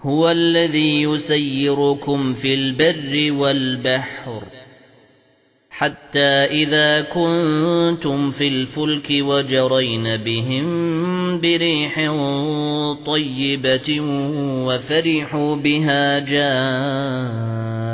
هُوَ الَّذِي يُسَيِّرُكُمْ فِي الْبَرِّ وَالْبَحْرِ حَتَّى إِذَا كُنتُمْ فِي الْفُلْكِ وَجَرَيْنَ بِهِمْ بِرِيحٍ طَيِّبَةٍ وَفَرِحُوا بِهَا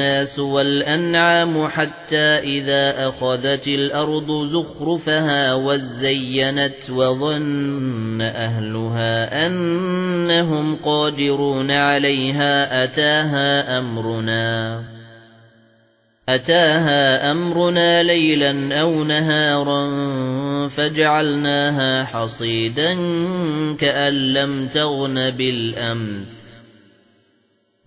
النَّاسُ وَالْأَنْعَامُ حَتَّى إِذَا أَخَذَتِ الْأَرْضُ زُخْرُفَهَا وَزَيَّنَتْ وَظَنَّ أَهْلُهَا أَنَّهُمْ قَادِرُونَ عَلَيْهَا أَتَاهَا أَمْرُنَا أَتَاهَا أَمْرُنَا لَيْلًا أَوْ نَهَارًا فَجَعَلْنَاهَا حَصِيدًا كَأَن لَّمْ تَغْنَ بِالْأَمْسِ